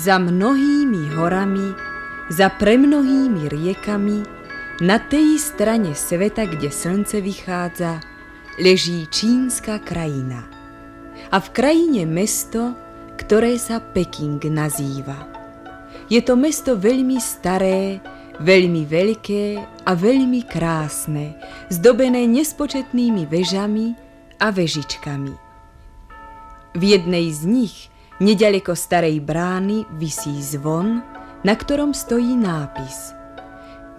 Za mnohými horami, za premnohými riekami, na tej strane sveta, kde slnce vychádza, leží čínska krajina. A v krajine mesto, ktoré sa Peking nazýva. Je to mesto veľmi staré, veľmi veľké a veľmi krásne, zdobené nespočetnými vežami a vežičkami. V jednej z nich, nedaleko starej brány, visí zvon, na ktorom stojí nápis –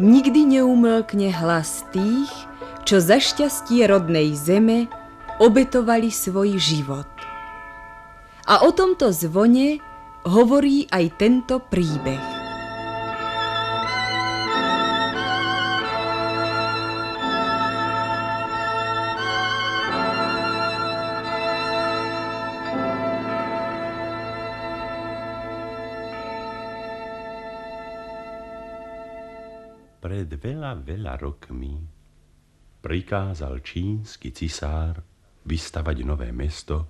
nikdy neumlkne hlas tých, čo za šťastie rodnej zeme obetovali svoj život. A o tomto zvone hovorí aj tento príbeh. Pred veľa, veľa rokmi prikázal čínsky cisár vystavať nové mesto,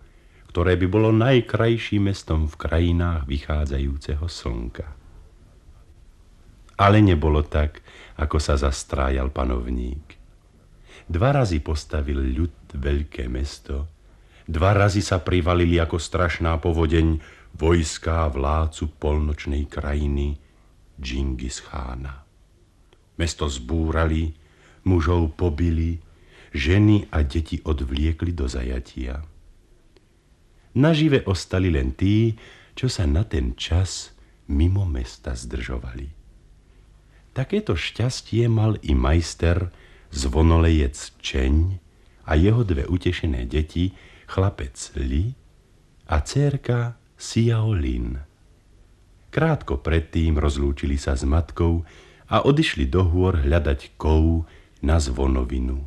ktoré by bolo najkrajším mestom v krajinách vychádzajúceho slnka. Ale nebolo tak, ako sa zastrájal panovník. Dva razy postavil ľud veľké mesto, dva razy sa privalili ako strašná povodeň vojská vládcu polnočnej krajiny Džingis Chána. Mesto zbúrali, mužov pobili, ženy a deti odvliekli do zajatia. Nažive ostali len tí, čo sa na ten čas mimo mesta zdržovali. Takéto šťastie mal i majster zvonolejec Čeň a jeho dve utešené deti, chlapec Li a dcerka Xiao Lin. Krátko predtým rozlúčili sa s matkou, a odišli do hôr hľadať kov na zvonovinu.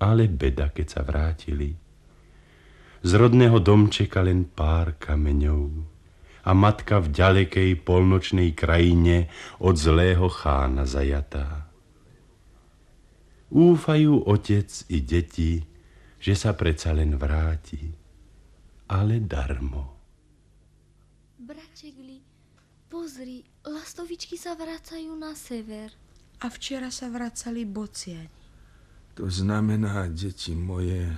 Ale beda, keď sa vrátili. Z rodného domčeka len pár kameňov a matka v ďalekej polnočnej krajine od zlého chána zajatá. Úfajú otec i deti, že sa predsa len vráti, ale darmo. Bračegli, pozri, Lastovičky sa vracajú na sever. A včera sa vracali bociani. To znamená, deti moje,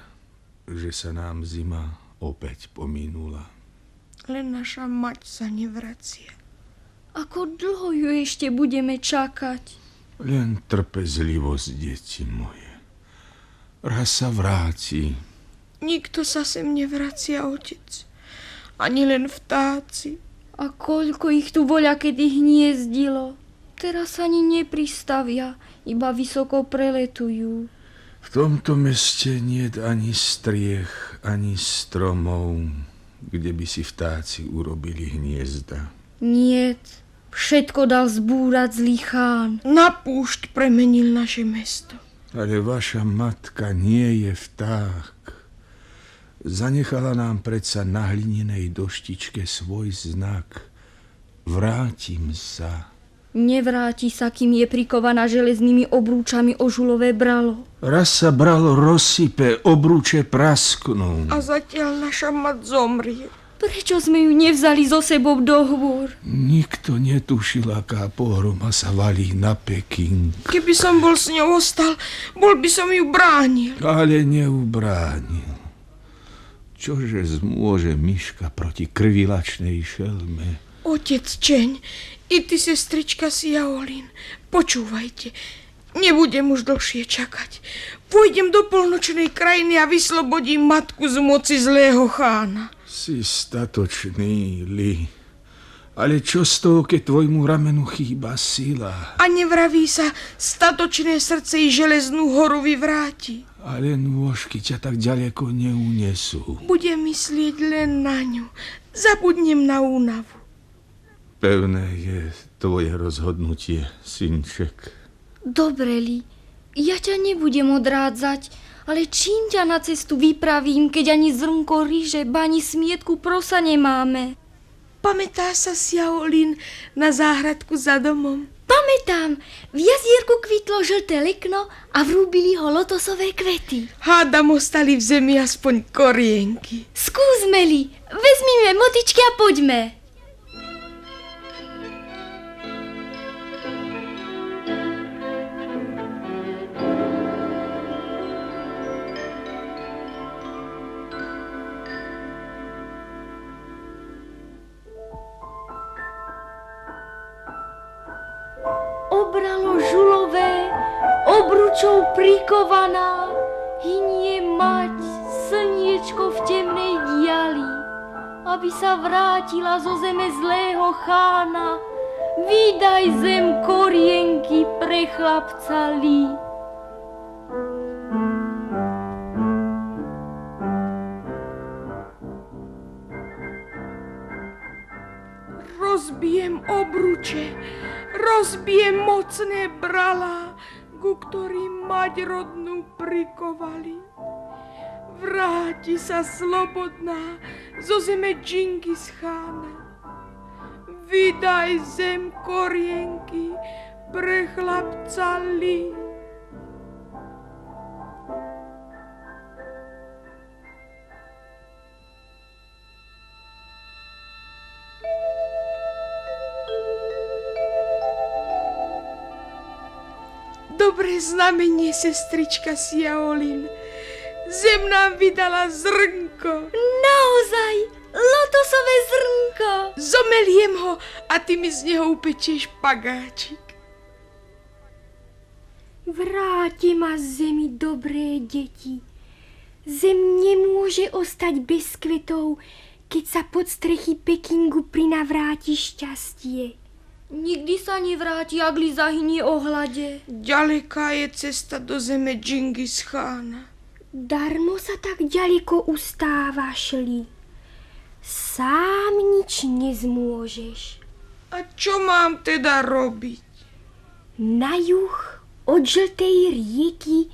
že sa nám zima opäť pominula. Len naša mať sa nevracia. Ako dlho ju ešte budeme čakať? Len trpezlivosť, deti moje. Raz sa vráti. Nikto sa sem nevracia, otec. Ani len vtáci. A koľko ich tu voľa kedy hniezdilo. Teraz ani nepristavia, iba vysoko preletujú. V tomto meste nie ani striech, ani stromov, kde by si vtáci urobili hniezda. Niet, všetko dal zbúrať zlý chán. Na púšť premenil naše mesto. Ale vaša matka nie je vták. Zanechala nám predsa na hlinenej doštičke svoj znak. Vrátim sa. Nevráti sa, kým je prikovaná železnými obrúčami o žulové bralo. Raz sa bralo rozsype, obrúče prasknú. A zatiaľ naša mat zomrie. Prečo sme ju nevzali so sebou do hôr? Nikto netušil, aká pohroma sa valí na Peking. Keby som bol s ňou ostal, bol by som ju bránil. Ale neubránil. Čože zmôže myška proti krvilačnej šelme? Otec Čeň, i ty, sestrička Siaolin, počúvajte. Nebudem už dlhšie čakať. Pôjdem do polnočnej krajiny a vyslobodím matku z moci zlého chána. Si statočný, Li. Ale čo z toho, keď tvojmu ramenu chýba sila? A nevraví sa, statočné srdce i železnú horu vyvráti. Ale nôžky ťa tak ďaleko neunesú. Budem myslieť len na ňu. Zabudnem na únavu. Pevné je tvoje rozhodnutie, synček. Dobre, Li. Ja ťa nebudem odrádzať, ale čím ťa na cestu vypravím, keď ani zrnko ríže, bani smietku prosa nemáme? Pamätá sa Siaolin na záhradku za domom? Pamätám, v jazierku kvitlo žlté lekno a vrúbili ho lotosové kvety. Hádam ostali v zemi aspoň korienky. Skúsme li, vezmime motičky a poďme. Prikovaná, hynie mať slniečko v temnej diali, aby sa vrátila zo zeme zlého chána. Vydaj zem korienky pre chlapca Lí. Rozbijem obruče, rozbijem mocné brala, ku ktorým mať rodnú prikovali. Vráti sa slobodná zo zeme Džingis chána. Vydaj zem korienky pre chlapca Lee. Dobré znamenie, sestrička Siaolin. Zem nám vydala zrnko. Naozaj, lotosové zrnko. Zomeliem ho a ty mi z neho upečieš pagáčik. Vráti ma zemi dobré deti. Zem nemôže ostať bez kvetov, keď sa pod strechy Pekingu prinavráti šťastie. Nikdy sa nevráti, ak li zahynie ohlade. Ďaleká je cesta do zeme Džingis chána. Darmo sa tak ďaleko ustávaš, Li. Sám nič nezmôžeš. A čo mám teda robiť? Na juh od žltej rieky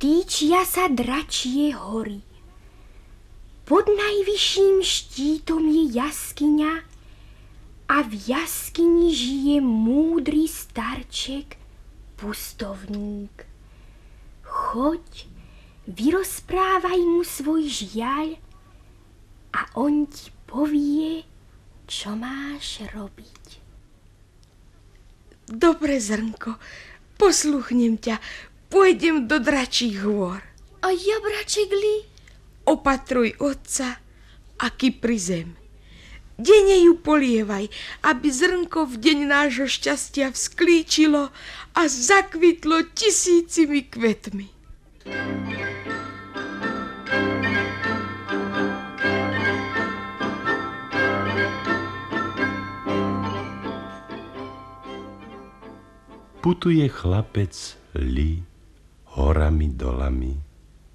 týčia sa dračie hory. Pod najvyšším štítom je jaskyňa, a v jaskyni žije múdry starček, pustovník. Choď, vyrozprávaj mu svoj žiaľ a on ti povie, čo máš robiť. Dobre, zrnko, posluchnem ťa, pôjdem do dračích hôr. A ja, braček Li? Opatruj otca, aký pri zem. Dene ju polievaj, aby zrnko v deň nášho šťastia vzklíčilo a zakvitlo tisícimi kvetmi. Putuje chlapec Li horami, dolami,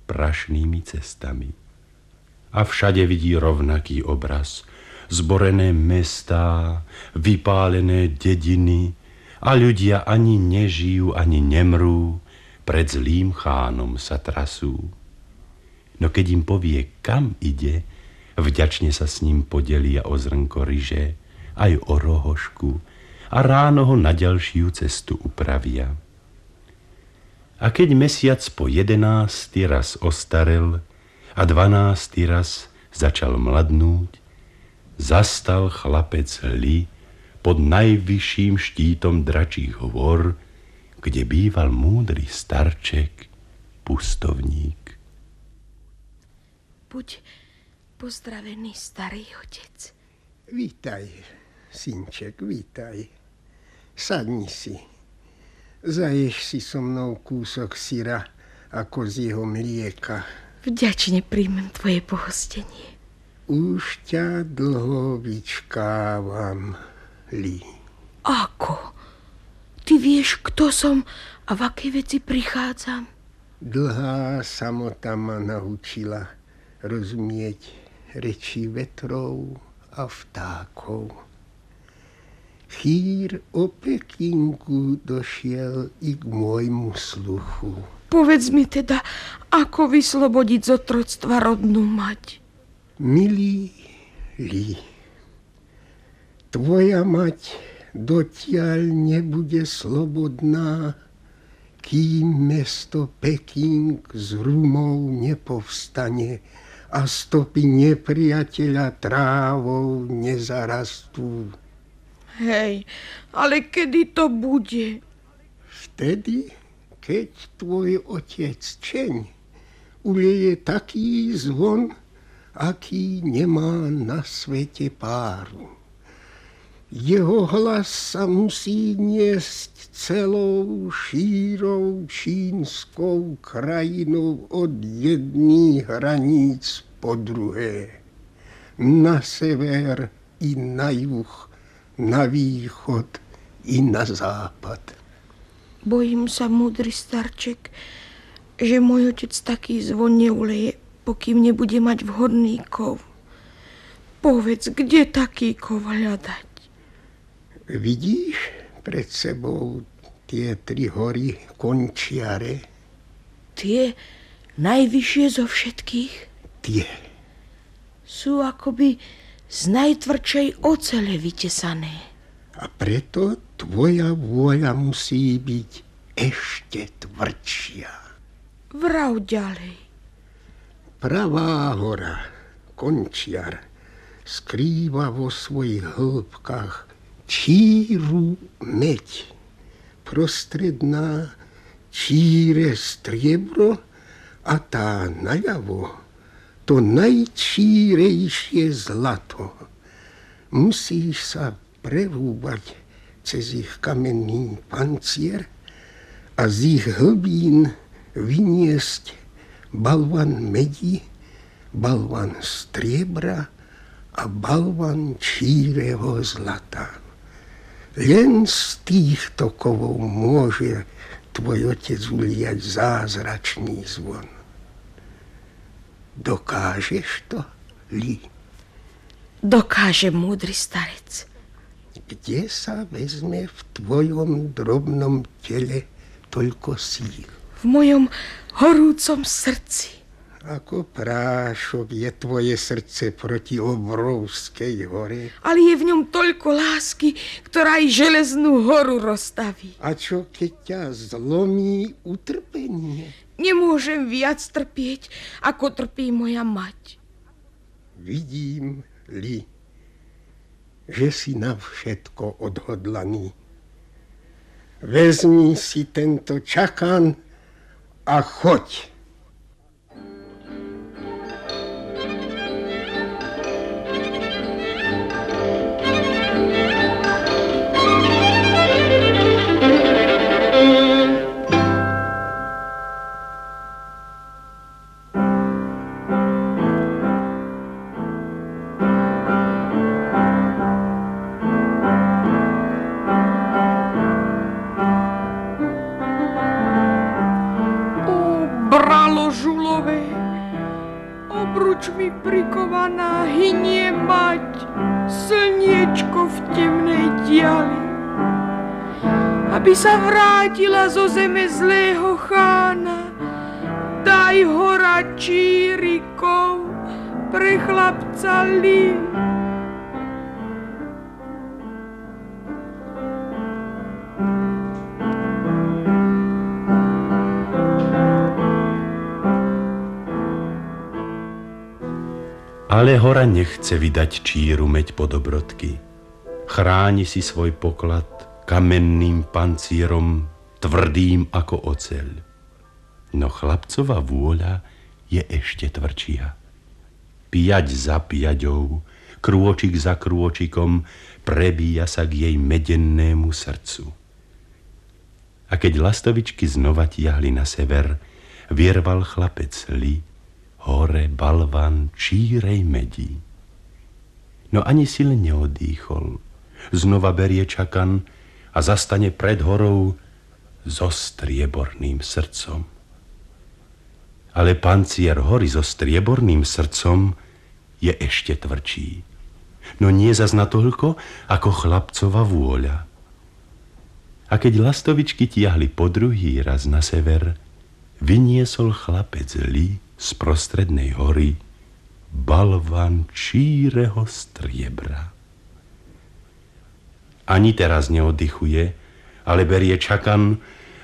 prašnými cestami. A všade vidí rovnaký obraz – zborené mestá, vypálené dediny a ľudia ani nežijú, ani nemrú, pred zlým chánom sa trasú. No keď im povie, kam ide, vďačne sa s ním podelia o zrnko ryže, aj o rohošku a ráno ho na ďalšiu cestu upravia. A keď mesiac po jedenácty raz ostarel a dvanácty raz začal mladnúť, zastal chlapec Li pod najvyšším štítom dračích hôr, kde býval múdry starček, pustovník. Buď pozdravený, starý otec. Vítaj, synček, vítaj. Sadni si. Zaješ si so mnou kúsok syra ako z jeho mlieka. Vďačne príjmem tvoje pohostenie. Už ťa dlho vyčkávam, Li. Ako? Ty vieš, kto som a v aké veci prichádzam? Dlhá samota ma naučila rozumieť reči vetrov a vtákov. Chýr o Pekingu došiel i k môjmu sluchu. Povedz mi teda, ako vyslobodiť z otroctva rodnú mať. Milý Li, tvoja mať dotiaľ nebude slobodná, kým mesto Peking z rumov nepovstane a stopy nepriateľa trávou nezarastú. Hej, ale kedy to bude? Vtedy, keď tvoj otec Čeň ulieje taký zvon, aký nemá na svete páru. Jeho hlas sa musí niesť celou šírou čínskou krajinou od jedných hraníc po druhé. Na sever i na juh, na východ i na západ. Bojím sa, múdry starček, že môj otec taký zvon neuleje, pokým nebude mať vhodný kov. Povedz, kde taký kov hľadať? Vidíš pred sebou tie tri hory končiare? Tie najvyššie zo všetkých? Tie. Sú akoby z najtvrdšej ocele vytesané. A preto tvoja vôľa musí byť ešte tvrdšia. Vrav ďalej. Pravá hora, končiar, skrýva vo svojich hĺbkach číru meď. Prostredná číre striebro a tá najavo to najčírejšie zlato. Musíš sa prerúbať cez ich kamenný pancier a z ich hlbín vyniesť balvan medí, balvan striebra a balvan číreho zlata. Len z týchto kovov môže tvoj otec uliať zázračný zvon. Dokážeš to, Li? Dokáže, múdry starec. Kde sa vezme v tvojom drobnom tele toľko síl? V mojom horúcom srdci. Ako prášok je tvoje srdce proti obrovskej hore. Ale je v ňom toľko lásky, ktorá aj železnú horu rozstaví. A čo keď ťa zlomí utrpenie? Nemôžem viac trpieť, ako trpí moja mať. Vidím, Li, že si na všetko odhodlaný. Vezmi si tento čakan a Ale hora nechce vydať číru meď po dobrodky. Chráni si svoj poklad kamenným pancierom, tvrdým ako oceľ. No chlapcová vôľa je ešte tvrdšia. Piať za piaďou, krôčik za krôčikom, prebíja sa k jej medennému srdcu. A keď lastovičky znova tiahli na sever, vierval chlapec Li, hore balvan čírej medí. No ani len neodýchol. Znova berie čakan, a zastane pred horou so strieborným srdcom. Ale pancier hory so strieborným srdcom je ešte tvrdší. No nie zas natoľko, ako chlapcova vôľa. A keď lastovičky tiahli po druhý raz na sever, vyniesol chlapec Li z prostrednej hory balvan číreho striebra. Ani teraz neoddychuje, ale berie čakan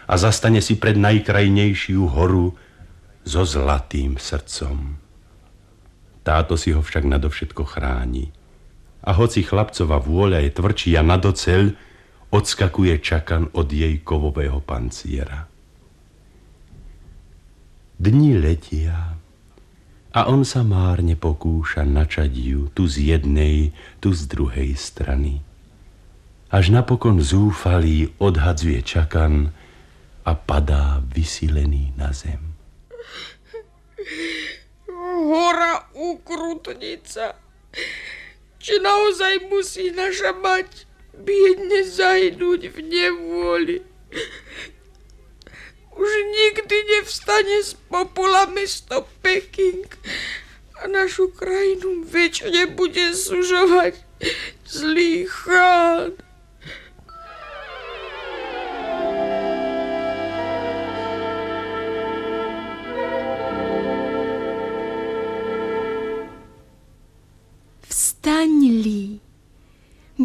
a zastane si pred najkrajnejšiu horu so zlatým srdcom. Táto si ho však nadovšetko chráni. A hoci chlapcova vôľa je tvrdší a nadoceľ, odskakuje čakan od jej kovového panciera. Dni letia a on sa márne pokúša načať ju tu z jednej, tu z druhej strany až napokon zúfalý odhadzuje čakan a padá vysilený na zem. Hora ukrutnica. Či naozaj musí naša mať biedne zahynúť v nevôli? Už nikdy nevstane z popola mesto Peking a našu krajinu väčšine bude sužovať zlý chán.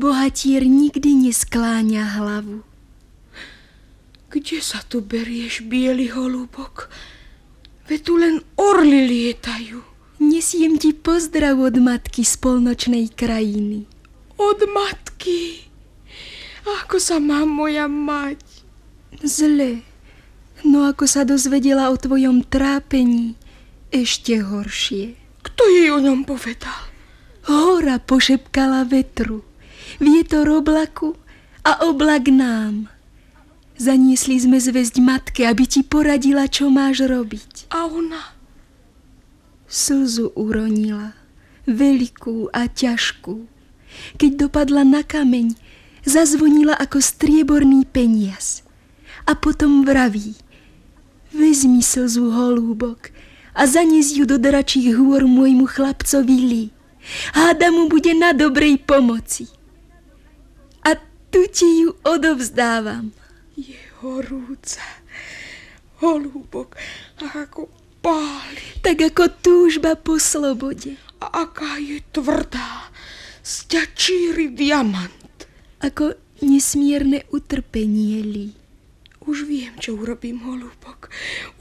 Bohatier nikdy neskláňa hlavu. Kde sa tu berieš, biely holúbok? Ve tu len orly lietajú. Nesiem ti pozdrav od matky z polnočnej krajiny. Od matky? Ako sa má moja mať? Zle. No ako sa dozvedela o tvojom trápení, ešte horšie. Kto jej o ňom povedal? Hora pošepkala vetru, vietor oblaku a oblak nám. Zaniesli sme zväzť matke, aby ti poradila, čo máš robiť. A ona? Slzu uronila, veľkú a ťažkú. Keď dopadla na kameň, zazvonila ako strieborný peniaz. A potom vraví, vezmi slzu holúbok a zanies ju do dračích hôr môjmu chlapcovi Lee. Háda mu bude na dobrej pomoci. Tu ti ju odovzdávam. Je horúca. Holúbok, ako páli. Tak ako túžba po slobode. A aká je tvrdá. Sťačíri diamant. Ako nesmierne utrpenie, Li. Už viem, čo urobím, holúbok.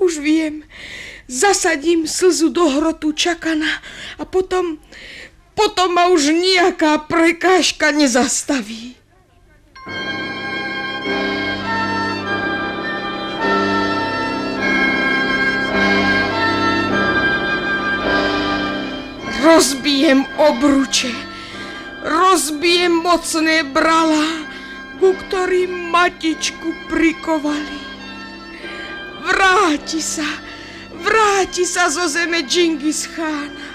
Už viem. Zasadím slzu do hrotu čakana a potom potom ma už nejaká prekážka nezastaví. Rozbijem obruče, rozbijem mocné brala, ku ktorým matičku prikovali. Vráti sa, vráti sa zo zeme Džingis Chána.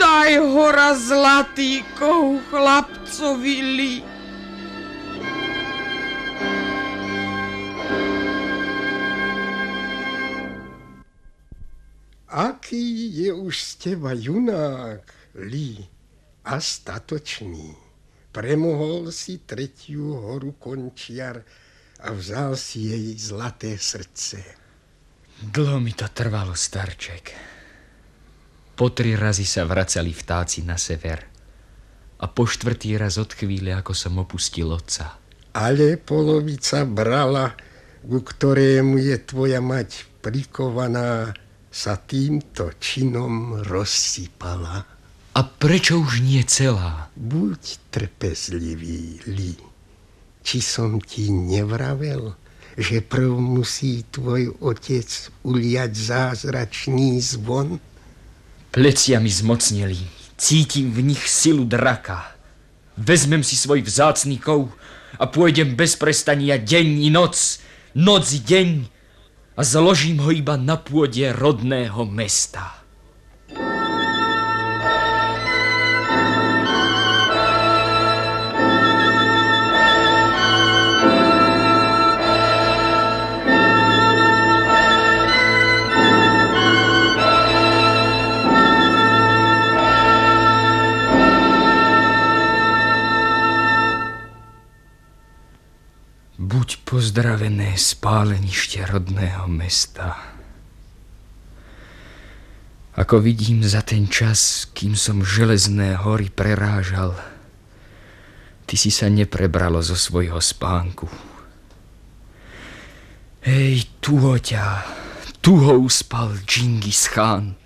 Daj hora zlatý kou chlapcovi li. Aký je už z teba junák, Lí, a statočný. Premohol si tretiu horu končiar a vzal si jej zlaté srdce. Dlho mi to trvalo, starček. Po tri razy sa vracali vtáci na sever a po štvrtý raz od chvíle, ako som opustil otca. Ale polovica brala, ku ktorému je tvoja mať prikovaná, sa týmto činom rozsypala. A prečo už nie celá? Buď trpezlivý, Li. Či som ti nevravel, že prv musí tvoj otec uliať zázračný zvon? Plecia mi zmocneli, cítim v nich silu draka. Vezmem si svoj vzácný kov a pôjdem bez prestania deň i noc, noc i deň a zložím ho iba na pôde rodného mesta. Pozdravené spálenište rodného mesta. Ako vidím za ten čas, kým som železné hory prerážal, ty si sa neprebralo zo svojho spánku. Hej, tuho ťa, tuho uspal Džingis Khan.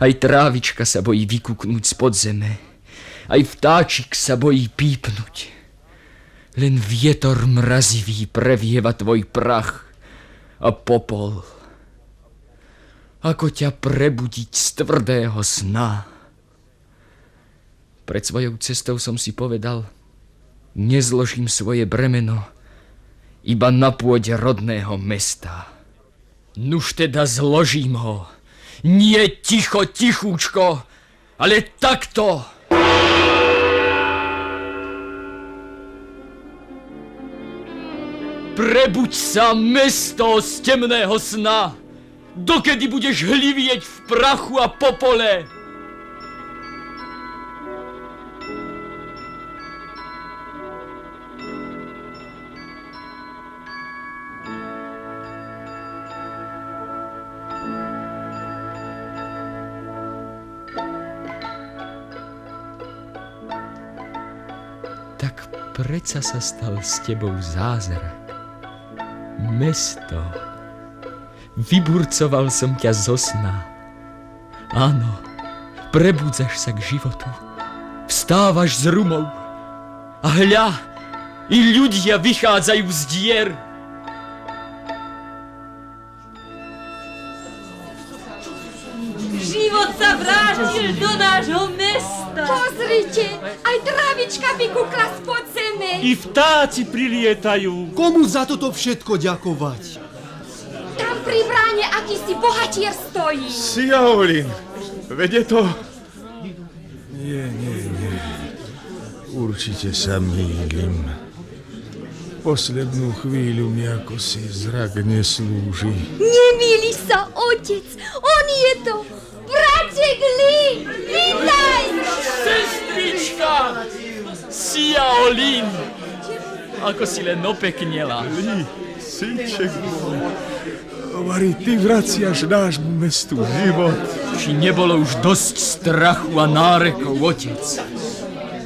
Aj trávička sa bojí vykúknúť z podzeme, aj vtáčik sa bojí pípnuť. Len vietor mrazivý previeva tvoj prach a popol. Ako ťa prebudiť z tvrdého sna? Pred svojou cestou som si povedal, nezložím svoje bremeno iba na pôde rodného mesta. Nuž teda zložím ho. Nie ticho, tichúčko, ale takto. Prebuď sa, mesto z temného sna, dokedy budeš hlivieť v prachu a popole. Tak predsa sa stal s tebou zázrak mesto. Vyburcoval som ťa zo sna. Áno, prebudzaš sa k životu. Vstávaš z rumov. A hľa, i ľudia vychádzajú z dier. Život sa vrátil do nášho mesta. Pozrite, I vtáci prilietajú. Komu za toto všetko ďakovať? Tam pri bráne akýsi bohatier stojí. Siaolin, vede to... Nie, nie, nie. Určite sa mýlim. Poslednú chvíľu mi ako si zrak neslúži. Nemýli sa, otec. On je to. Braček Li, vítaj! Sestrička! Sia Olin! Ako si len opeknela. Li, synček môj. Hovorí, ty vraciaš nášmu mestu život. Či nebolo už dosť strachu a nárekov, otec?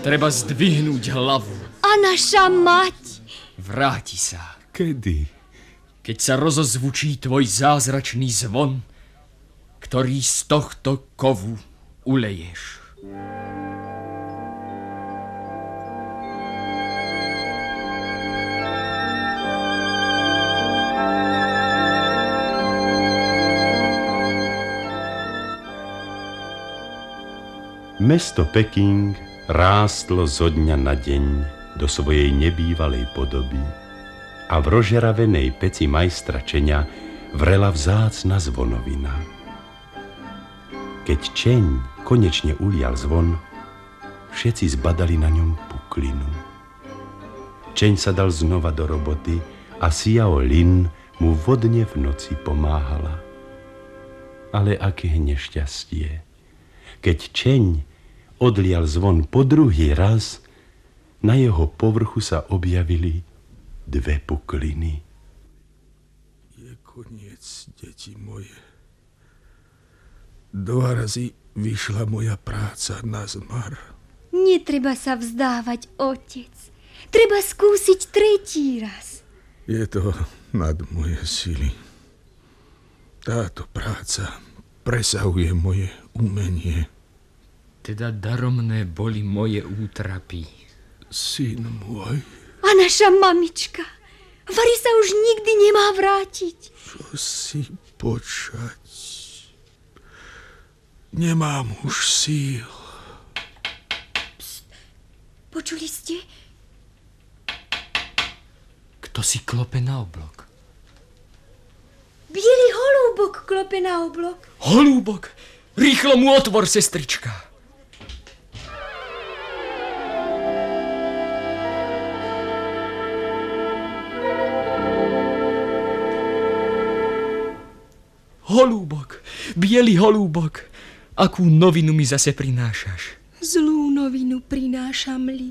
Treba zdvihnúť hlavu. A naša mať? Vráti sa. Kedy? Keď sa rozozvučí tvoj zázračný zvon, ktorý z tohto kovu uleješ. Mesto Peking rástlo zo dňa na deň do svojej nebývalej podoby a v rožeravenej peci majstra Čeňa vrela vzácna zvonovina. Keď Čeň konečne ulial zvon, všetci zbadali na ňom puklinu. Čeň sa dal znova do roboty a Siao Lin mu vodne v noci pomáhala. Ale aké nešťastie, keď Čeň odlial zvon po druhý raz, na jeho povrchu sa objavili dve pukliny. Je koniec, deti moje. Dva razy vyšla moja práca na zmar. Netreba sa vzdávať, otec. Treba skúsiť tretí raz. Je to nad moje sily. Táto práca presahuje moje umenie. Teda daromné boli moje útrapy. Syn môj. A naša mamička. Vary sa už nikdy nemá vrátiť. Čo si počať? Nemám už síl. Pst, počuli ste? Kto si klope na oblok? Bielý holúbok klope na oblok. Holúbok! Rýchlo mu otvor, sestrička. Holúbok, biely holúbok, akú novinu mi zase prinášaš? Zlú novinu prinášam li.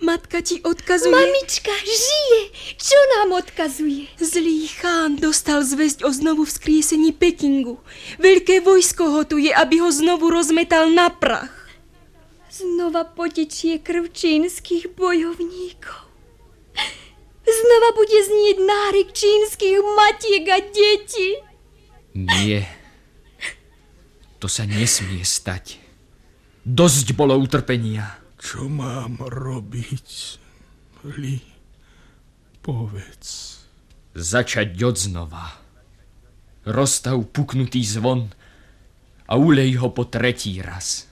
Matka ti odkazuje... Mamička žije! Čo nám odkazuje? Zlý chán dostal zväzť o znovu vzkriesení Pekingu. Veľké vojsko hotuje, aby ho znovu rozmetal na prach. Znova potečie krv čínskych bojovníkov. Znova bude znieť nárik čínskych matiek a detí. Nie. To sa nesmie stať. Dosť bolo utrpenia. Čo mám robiť? Li, povedz. Začať od znova. Rozstav puknutý zvon a ulej ho po tretí raz.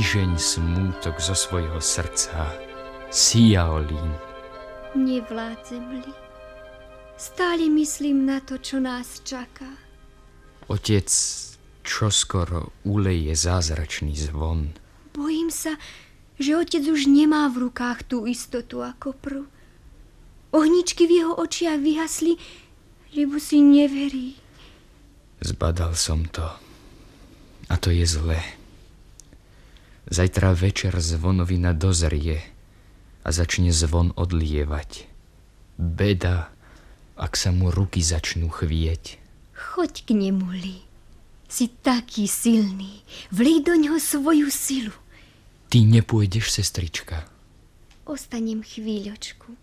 Vyžeň smútok zo svojho srdca. Siaolín. Nevládzem li. Stále myslím na to, čo nás čaká. Otec čoskoro uleje zázračný zvon. Bojím sa, že otec už nemá v rukách tú istotu ako prv. Ohničky v jeho očiach vyhasli, lebo si neverí. Zbadal som to. A to je zlé. Zajtra večer zvonovina dozrie a začne zvon odlievať. Beda, ak sa mu ruky začnú chvieť. Choď k nemu, Li. Si taký silný. Vlej do ňoho svoju silu. Ty nepôjdeš, sestrička. Ostanem chvíľočku.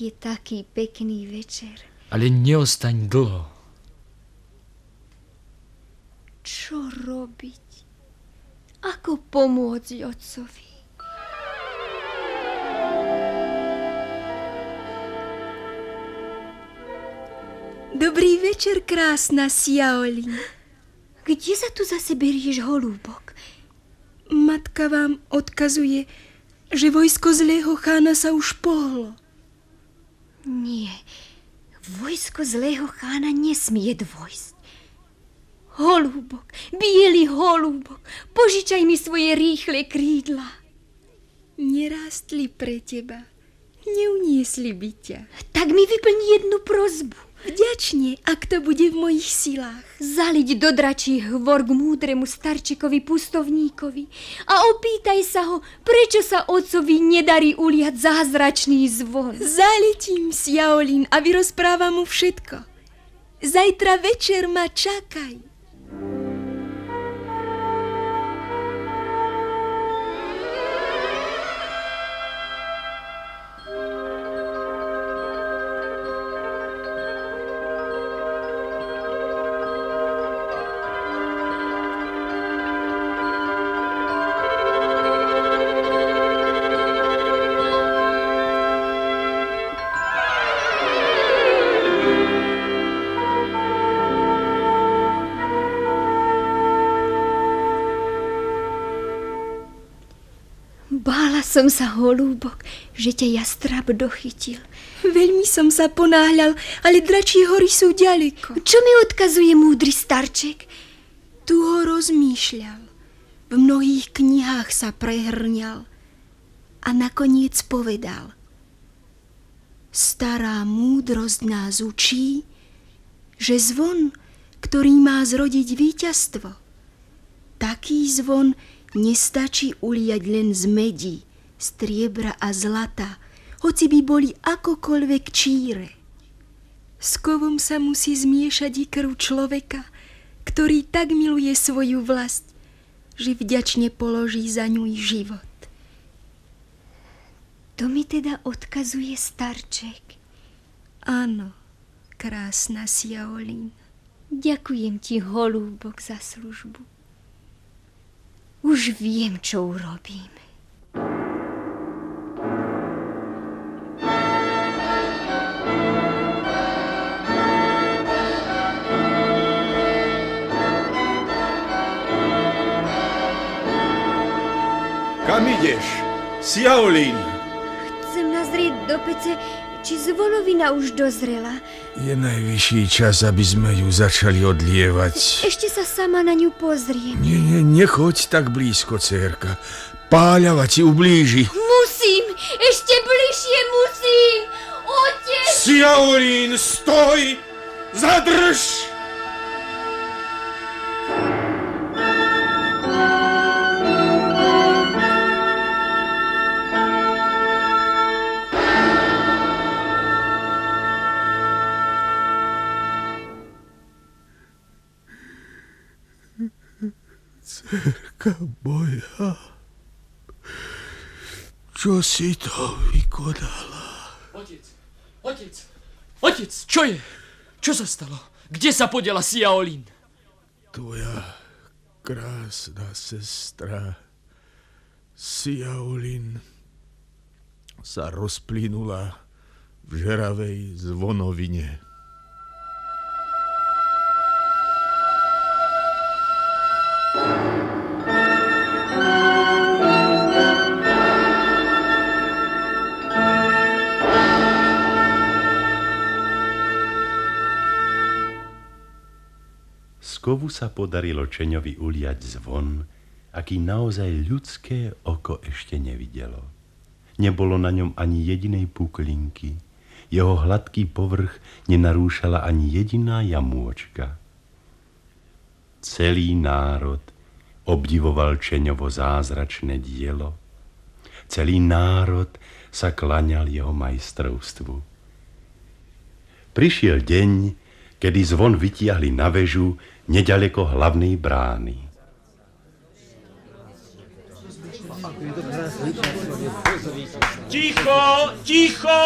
Je taký pekný večer. Ale neostaň dlho. Čo robiť? Ako pomôcť otcovi? Dobrý večer, krásna Siaoli. Kde sa tu zase berieš, holúbok? Matka vám odkazuje, že vojsko zlého chána sa už pohlo. Nie, vojsko zlého chána nesmie dvojsť. Holúbok, biely holúbok, požičaj mi svoje rýchle krídla. Nerástli pre teba, neuniesli by ťa. Tak mi vyplň jednu prozbu. Vďačne, ak to bude v mojich silách. Zaliť do dračí hvor k múdremu starčekovi pustovníkovi a opýtaj sa ho, prečo sa otcovi nedarí uliať zázračný zvon. Zaletím si, Jaolín, a vyrozprávam mu všetko. Zajtra večer ma čakaj. thank you som sa, holúbok, že ťa jastrab dochytil. Veľmi som sa ponáhľal, ale dračie hory sú ďaleko. Čo mi odkazuje múdry starček? Tu ho rozmýšľal. V mnohých knihách sa prehrňal a nakoniec povedal. Stará múdrosť nás učí, že zvon, ktorý má zrodiť víťazstvo, taký zvon nestačí uliať len z medí, striebra a zlata, hoci by boli akokoľvek číre. S kovom sa musí zmiešať i krv človeka, ktorý tak miluje svoju vlast, že vďačne položí za ňu i život. To mi teda odkazuje starček. Áno, krásna Siaolín. Ďakujem ti, holúbok, za službu. Už viem, čo urobím. Ideš? Siaolín! Chcem nazrieť do pece, či zvolovina už dozrela. Je najvyšší čas, aby sme ju začali odlievať. Ešte sa sama na ňu pozriem. Nie, nie, nechoď tak blízko, cérka. Páľava ti ublíži. Musím, ešte bližšie musím. Otec! Siaolín, stoj! Zadrž! Moja, čo si to vykonala? Otec, otec, otec, čo je? Čo sa stalo? Kde sa podiela Siaolín? Tvoja krásna sestra Siaolin sa rozplynula v žeravej zvonovine. Skovu sa podarilo Čeňovi uliať zvon, aký naozaj ľudské oko ešte nevidelo. Nebolo na ňom ani jedinej puklinky, jeho hladký povrch nenarúšala ani jediná jamôčka. Celý národ obdivoval Čeňovo zázračné dielo. Celý národ sa klaňal jeho majstrovstvu. Prišiel deň, kedy zvon vytiahli na vežu nedaleko hlavnej brány. Ticho, ticho,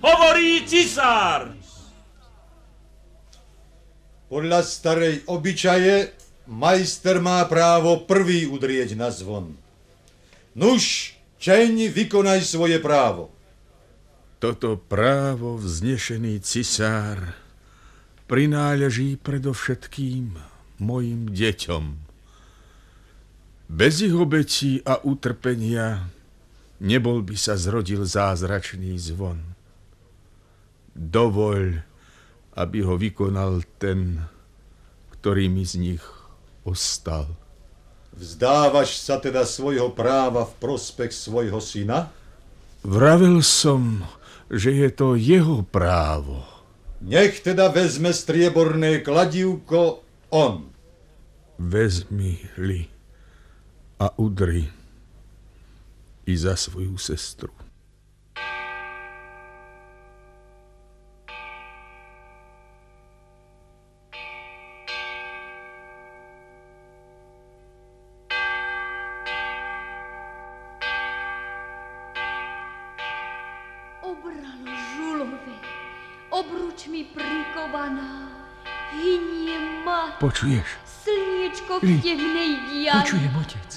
hovorí cisár. Podľa starej obyčaje majster má právo prvý udrieť na zvon. Nuž, čeň, vykonaj svoje právo. Toto právo vznešený cisár prináleží predovšetkým mojim deťom. Bez ich obetí a utrpenia nebol by sa zrodil zázračný zvon. Dovoľ, aby ho vykonal ten, ktorý mi z nich ostal. Vzdávaš sa teda svojho práva v prospech svojho syna? Vravil som, že je to jeho právo. Nech teda vezme strieborné kladívko on. Vezmi, Li, a udri i za svoju sestru. Počuješ? slniečko v temnej diani. Počujem, otec.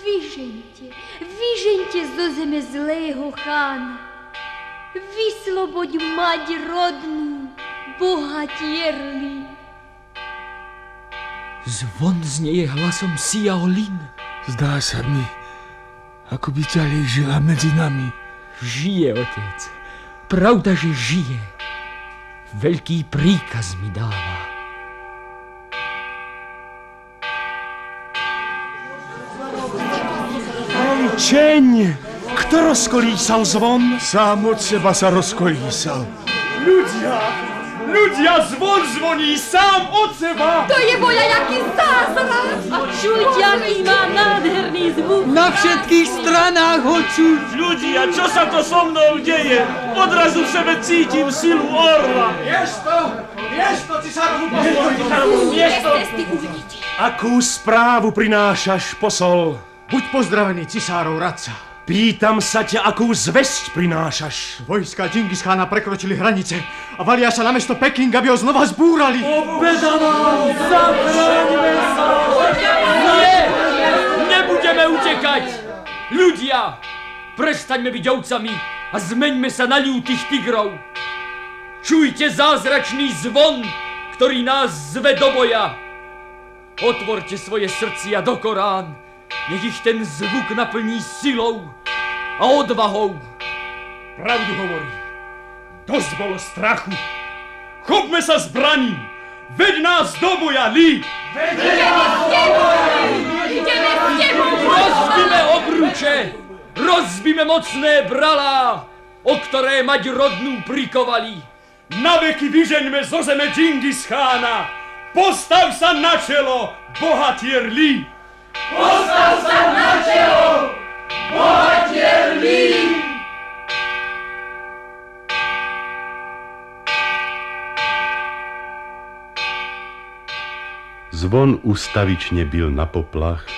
Vyžeňte, vyžeňte zo zeme zlého chána. Vysloboď mať rodnú, bohatierli. Zvon znieje hlasom Siaolin. Zdá sa mi, ako by ďalej žila medzi nami. Žije, otec. Pravda, že žije. Veľký príkaz mi dáva. Čeň, kto rozkolísal zvon? Sám od seba sa rozkolísal. Ľudia, ľudia, zvon zvoní sám od seba. To je moja jaký zázrak! A čujte, aký má nádherný zvuk. Na všetkých stranách ho čuť. Ľudia, čo sa to so mnou deje? Odrazu v sebe cítim silu orla. Miesto, miesto, cisárovu Miesto. Cesty uvidíte. Akú správu prinášaš, posol? Buď pozdravený, cisárov radca. Pýtam sa ťa, akú zväzť prinášaš. Vojska Džingischána prekročili hranice a valia sa na mesto Peking, aby ho znova zbúrali. Obedava! Zabraňme sa! Nie! Nebudeme utekať! Ľudia! Prestaňme byť ovcami a zmeňme sa na ľútych tigrov. Čujte zázračný zvon, ktorý nás zve do boja. Otvorte svoje srdcia do Korán. Nech ich ten zvuk naplní silou a odvahou. Pravdu hovorí. Dosť bolo strachu. Chopme sa zbraním. Veď nás do boja, Lee! Ideme s tebou, Rozbíme obruče! Rozbíme mocné bralá, o ktoré mať rodnú prikovali. Na veky vyžeňme zo zeme Džingis Chána. Postav sa na čelo, bohatier Lee! Postav sa na čelo, bohatier Lee! Zvon ustavične bil na poplach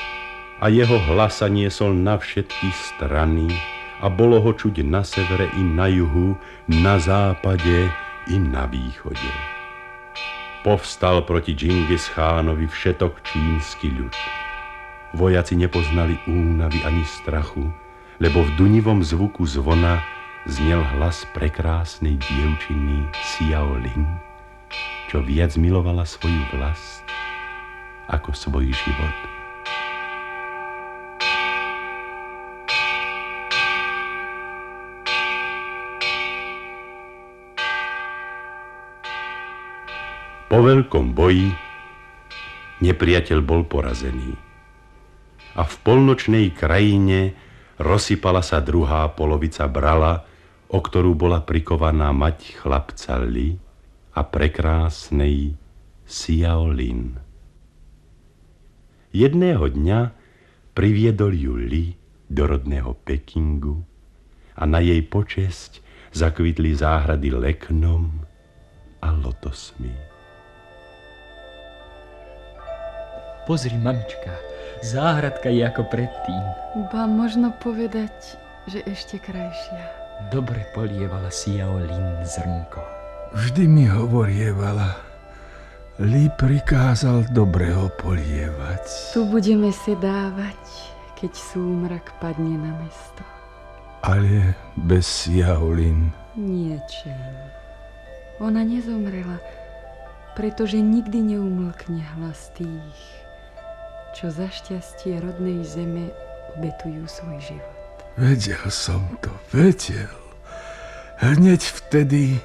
a jeho hlas sa niesol na všetky strany a bolo ho čuť na severe i na juhu, na západe i na východe. Povstal proti Džingis Chánovi všetok čínsky ľud. Vojaci nepoznali únavy ani strachu, lebo v dunivom zvuku zvona znel hlas prekrásnej dievčiny Xiao Ling, čo viac milovala svoju vlast ako svoj život. Po veľkom boji Nepriateľ bol porazený. A v polnočnej krajine rozsypala sa druhá polovica brala, o ktorú bola prikovaná mať chlapca Li a prekrásnej Siaolin. Jedného dňa priviedol ju Li do rodného Pekingu a na jej počesť zakvitli záhrady leknom a lotosmi. Pozri, mamička, záhradka je ako predtým. Ba možno povedať, že ešte krajšia. Dobre polievala Siao Lin zrnko. Vždy mi hovorievala, Li prikázal dobre ho polievať. Tu budeme sedávať, keď súmrak padne na mesto. Ale bez Siaolin. Nie, Chen. Ona nezomrela, pretože nikdy neumlkne hlas tých, čo za šťastie rodnej zeme obetujú svoj život. Vedel som to, vedel. Hneď vtedy,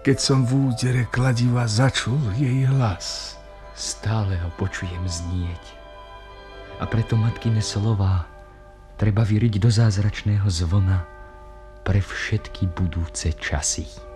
keď som v údere kladiva začul jej hlas. Stále ho počujem znieť. A preto matkine slová treba vyriť do zázračného zvona pre všetky budúce časy.